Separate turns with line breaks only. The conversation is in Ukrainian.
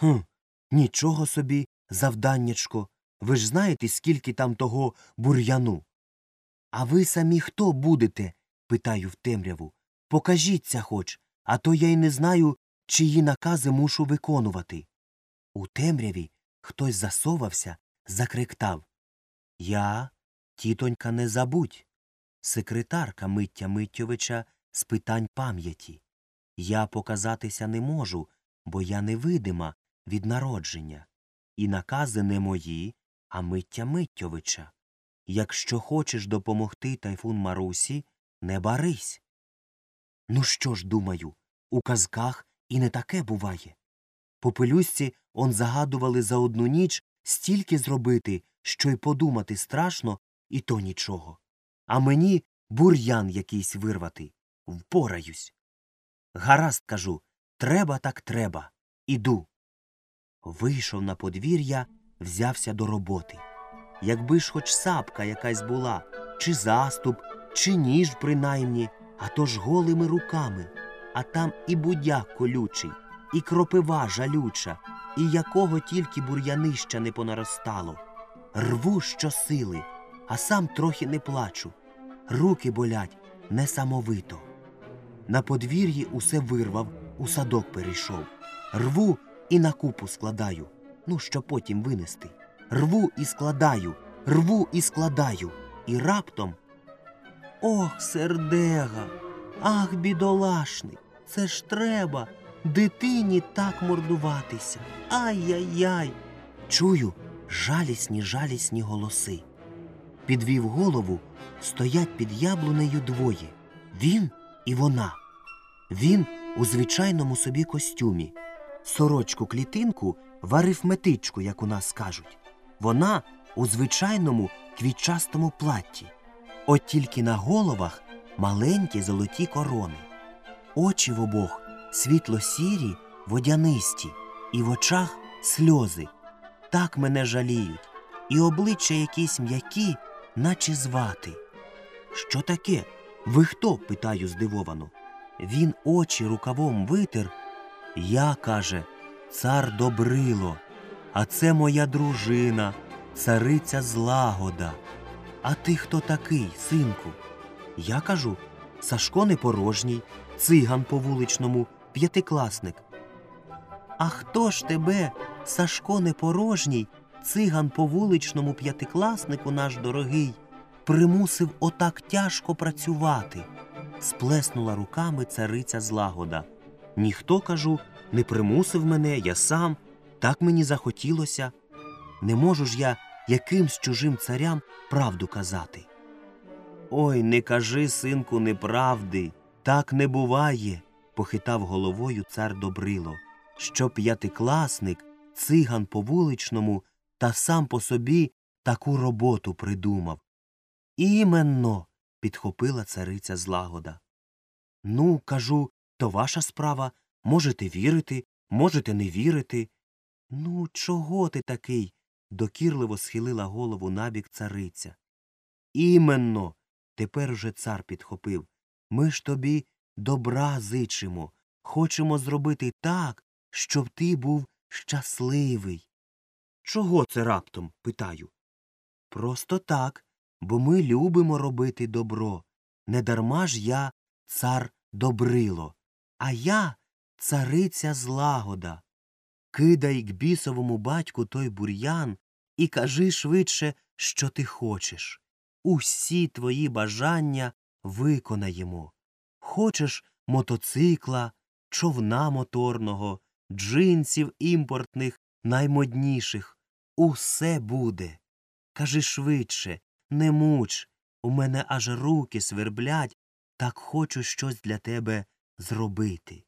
Хм, нічого собі, завданнячко. Ви ж знаєте, скільки там того бур'яну? А ви самі хто будете? питаю в темряву. Покажіться хоч, а то я й не знаю, чиї накази мушу виконувати. У темряві хтось засовався, закриктав Я, тітонька, не забудь. Секретарка Миття Миттєвича з питань пам'яті. Я показатися не можу, бо я невидима від народження. І накази не мої, а Миття Миттєвича. Якщо хочеш допомогти тайфун Марусі, не барись. Ну що ж, думаю, у казках і не таке буває. По пелюстці он загадували за одну ніч стільки зробити, що й подумати страшно, і то нічого. А мені бур'ян якийсь вирвати. Впораюсь. Гаразд, кажу, треба так треба. Іду. Вийшов на подвір'я, взявся до роботи. Якби ж хоч сапка якась була, чи заступ, чи ніж принаймні, а то ж голими руками, а там і будяк колючий, і кропива жалюча, і якого тільки бур'янища не понаростало. Рву щосили, а сам трохи не плачу. Руки болять несамовито. На подвір'ї усе вирвав, у садок перейшов. Рву і на купу складаю, ну що потім винести. Рву і складаю, рву і складаю, і раптом. Ох, сердега, ах, бідолашний, це ж треба дитині так мордуватися. Ай-яй-яй. Чую жалісні, жалісні голоси. Підвів голову, стоять під яблунею двоє. Він і вона. Він у звичайному собі костюмі, сорочку клітинку в арифметичку, як у нас кажуть. Вона у звичайному квітчастому платті. От тільки на головах маленькі золоті корони. Очі в обох світло сірі, водянисті, і в очах сльози. Так мене жаліють, і обличчя якісь м'які, наче звати. Що таке? Ви хто? питаю здивовано. Він очі рукавом витер. Я, каже, цар Добрило, а це моя дружина, цариця злагода. А ти хто такий, синку? Я кажу Сашко непорожній, циган по вуличному, п'ятикласник. А хто ж тебе, Сашко непорожній, циган по вуличному п'ятикласнику наш дорогий, примусив отак тяжко працювати? сплеснула руками цариця злагода. Ніхто, кажу, не примусив мене, я сам, так мені захотілося. Не можу ж я якимсь чужим царям правду казати. Ой, не кажи, синку, неправди, так не буває, похитав головою цар Добрило, що п'ятикласник, циган по вуличному та сам по собі таку роботу придумав. Іменно, підхопила цариця злагода. Ну, кажу, то ваша справа. Можете вірити, можете не вірити. Ну, чого ти такий? докірливо схилила голову набік цариця. Іменно. Тепер уже цар підхопив. Ми ж тобі добра зичимо. Хочемо зробити так, щоб ти був щасливий. Чого це раптом? питаю. Просто так, бо ми любимо робити добро. Недарма ж я цар Добрило, а я цариця злагода. Кидай к бісовому батьку той бур'ян і кажи швидше, що ти хочеш. Усі твої бажання виконаємо. Хочеш мотоцикла, човна моторного, джинсів імпортних, наймодніших. Усе буде. Кажи швидше, не муч. У мене аж руки сверблять, так хочу щось для тебе зробити.